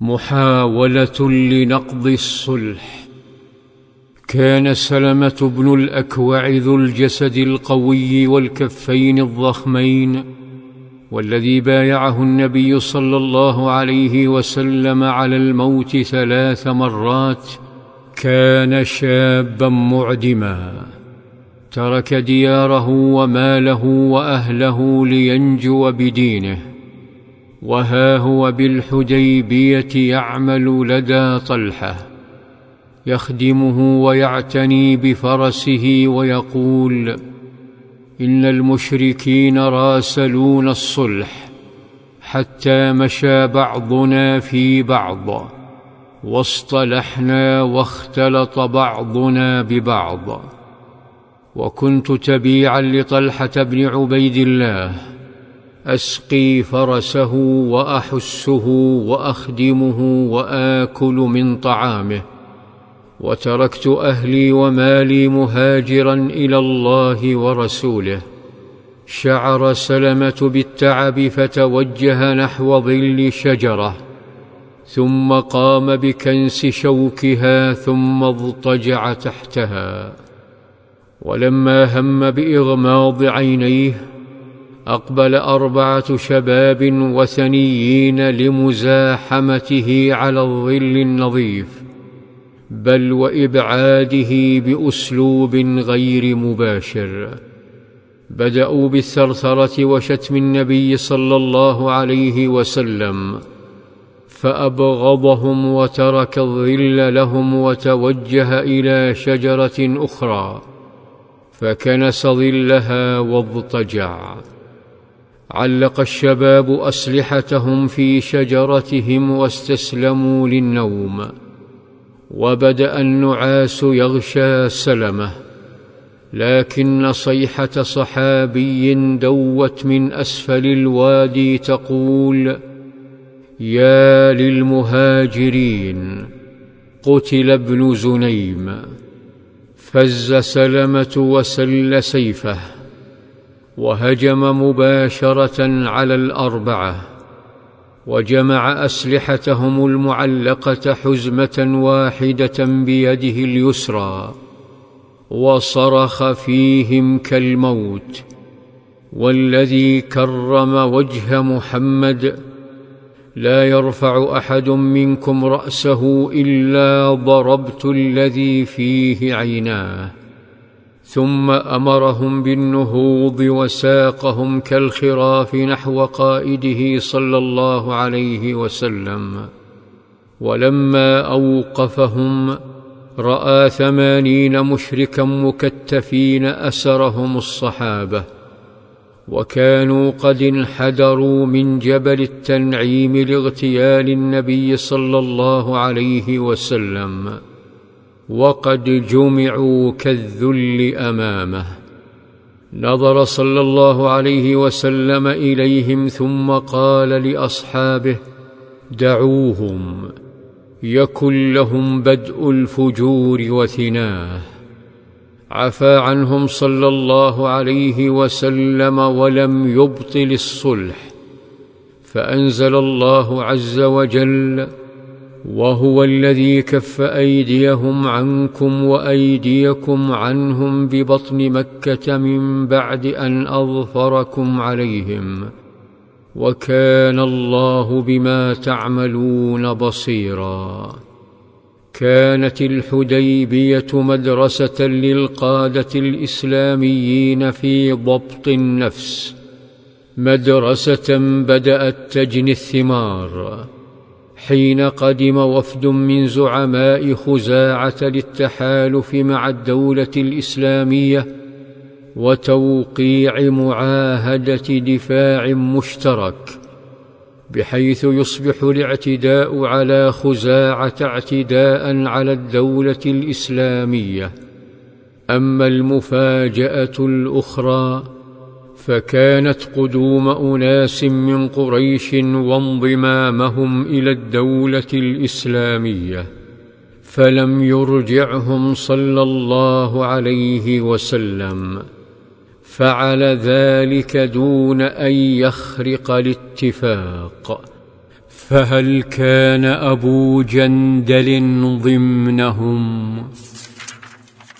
محاولة لنقض الصلح. كان سلمة بن الأكوع ذو الجسد القوي والكفين الضخمين والذي بايعه النبي صلى الله عليه وسلم على الموت ثلاث مرات كان شابا معدما. ترك دياره وماله وأهله لينجو بدينه. وها هو بالحديبيه يعمل لدى طلحه يخدمه ويعتني بفرسه ويقول ان المشركين راسلون الصلح حتى مشى بعضنا في بعض واصطلحنا واختلط بعضنا ببعض وكنت تبيعا لطلحه بن عبيد الله أسقي فرسه وأحسه وأخدمه وآكل من طعامه. وتركت أهلي ومالي مهاجرا إلى الله ورسوله. شعر سلمة بالتعب فتوجه نحو ظل شجرة. ثم قام بكنس شوكها ثم اضطجع تحتها. ولما هم بإغماض عينيه أقبل أربعة شباب وثنيين لمزاحمته على الظل النظيف بل وإبعاده بأسلوب غير مباشر. بدأوا بالثرثره وشتم النبي صلى الله عليه وسلم فأبغضهم وترك الظل لهم وتوجه إلى شجرة أخرى فكنس ظلها واضطجع. علق الشباب أسلحتهم في شجرتهم واستسلموا للنوم وبدأ النعاس يغشى سلمه لكن صيحة صحابي دوت من أسفل الوادي تقول يا للمهاجرين قتل ابن زنيم فز سلمة وسل سيفه. وهجم مباشرة على الأربعة وجمع أسلحتهم المعلقة حزمة واحدة بيده اليسرى وصرخ فيهم كالموت. والذي كرم وجه محمد لا يرفع أحد منكم رأسه إلا ضربت الذي فيه عيناه. ثم أمرهم بالنهوض وساقهم كالخراف نحو قائده صلى الله عليه وسلم. ولما أوقفهم رأى ثمانين مشركا مكتفين أسرهم الصحابة. وكانوا قد انحدروا من جبل التنعيم لاغتيال النبي صلى الله عليه وسلم. وقد جمعوا كالذل أمامه. نظر صلى الله عليه وسلم إليهم ثم قال لأصحابه دعوهم يكن لهم بدء الفجور وثناه. عفى عنهم صلى الله عليه وسلم ولم يبطل الصلح فأنزل الله عز وجل وهو الذي كف أيديهم عنكم وأيديكم عنهم ببطن مكة من بعد أن أظفركم عليهم وكان الله بما تعملون بصيرا. كانت الحديبية مدرسة للقادة الإسلاميين في ضبط النفس. مدرسة بدأت تجني الثمار. حين قدم وفد من زعماء خزاعة للتحالف مع الدولة الإسلامية وتوقيع معاهدة دفاع مشترك بحيث يصبح الاعتداء على خزاعة اعتداء على الدولة الإسلامية. أما المفاجأة الأخرى فكانت قدوم أناس من قريش وانضمامهم إلى الدولة الإسلامية فلم يرجعهم صلى الله عليه وسلم فعل ذلك دون أن يخرق الاتفاق. فهل كان أبو جندل ضمنهم؟